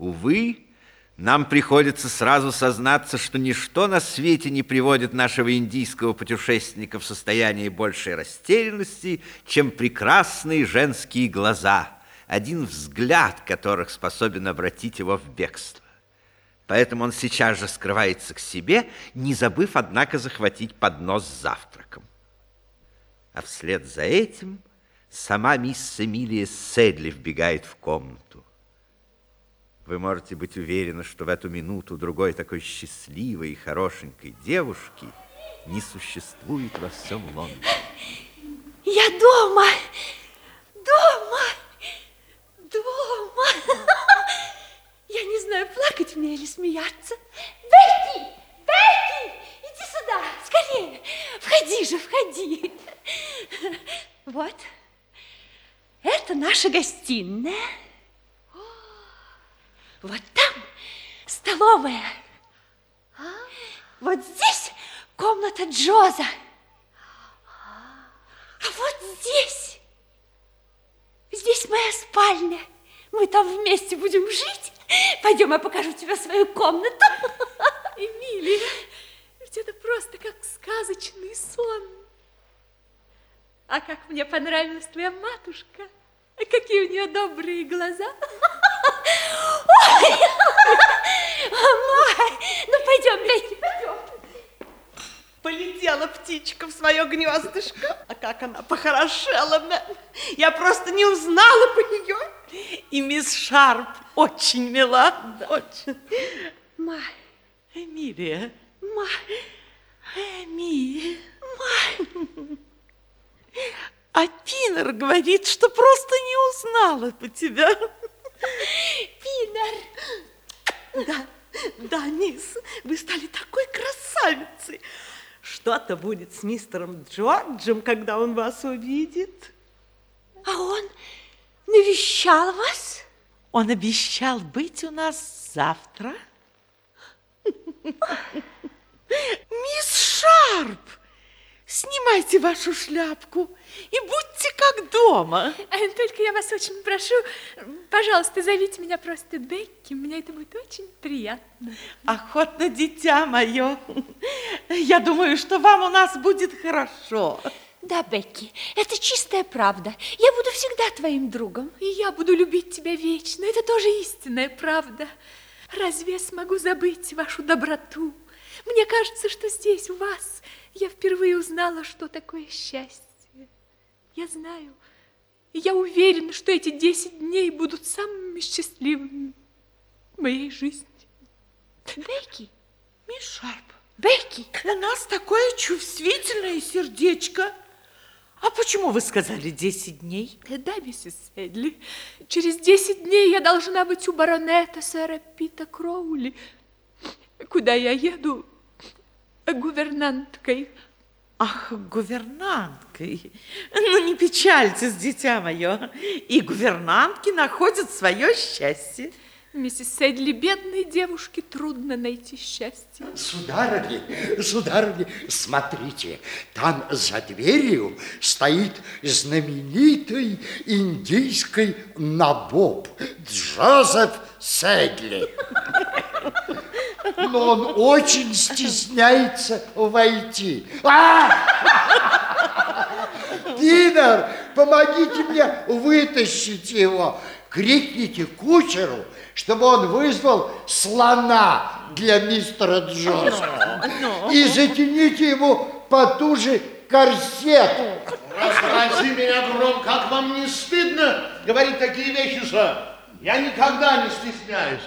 Увы, нам приходится сразу сознаться, что ничто на свете не приводит нашего индийского путешественника в состояние большей растерянности, чем прекрасные женские глаза, один взгляд которых способен обратить его в бегство. Поэтому он сейчас же скрывается к себе, не забыв, однако, захватить поднос с завтраком. А вслед за этим сама мисс Эмилия Седли вбегает в комнату. Вы можете быть уверены, что в эту минуту другой такой счастливой и хорошенькой девушки не существует во всем Лондоне. Я дома! Дома! Дома! Я не знаю, плакать мне или смеяться. Бекки! Бекки! Иди сюда, скорее! Входи же, входи! Вот. Это наша гостиная. Вот там столовая. А? Вот здесь комната Джоза. А вот здесь, здесь моя спальня. Мы там вместе будем жить. Пойдем, я покажу тебе свою комнату. Эмилия, ведь это просто как сказочный сон. А как мне понравилась твоя матушка. Какие у нее добрые глаза. Ой, май, ну пойдем, Бекки, пойдем. Полетела птичка в свое гнездышко. А как она похорошела, Я просто не узнала по нее. И мисс Шарп очень мила, да. очень. Май. Эмилия. Май. Эми. Май. А Пинер говорит, что просто не узнала по тебя. Пинер. Да, да, мисс, вы стали такой красавицей. Что-то будет с мистером Джорджем, когда он вас увидит. А он навещал вас? Он обещал быть у нас завтра. Мисс Шарп, снимайте вашу шляпку и будьте как дома. А, только я вас очень прошу, пожалуйста, зовите меня просто Бекки, мне это будет очень приятно. Охотно, дитя мое. Я думаю, что вам у нас будет хорошо. Да, Бекки, это чистая правда. Я буду всегда твоим другом. И я буду любить тебя вечно. Это тоже истинная правда. Разве я смогу забыть вашу доброту? Мне кажется, что здесь, у вас, я впервые узнала, что такое счастье. Я знаю, я уверена, что эти десять дней будут самыми счастливыми в моей жизни. Бекки, мисс Шарп, Бекки, у нас такое чувствительное сердечко. А почему вы сказали десять дней? Да, миссис Эдли, через десять дней я должна быть у баронета сэра Пита Кроули, куда я еду гувернанткой. Ах, гувернанткой. Ну, не печальтесь, дитя мое. И гувернантки находят свое счастье. Миссис Сэдли, бедной девушке трудно найти счастье. Сударыни, сударыни, смотрите, там за дверью стоит знаменитый индийский набоб Джозеф Сэдли. Но он очень стесняется войти. А! Динер, помогите мне вытащить его. Крикните кучеру, чтобы он вызвал слона для мистера Джонса. И затяните ему потуже корсет. Расспроси меня гром, как вам не стыдно говорить такие вещи, сэр? Я никогда не стесняюсь.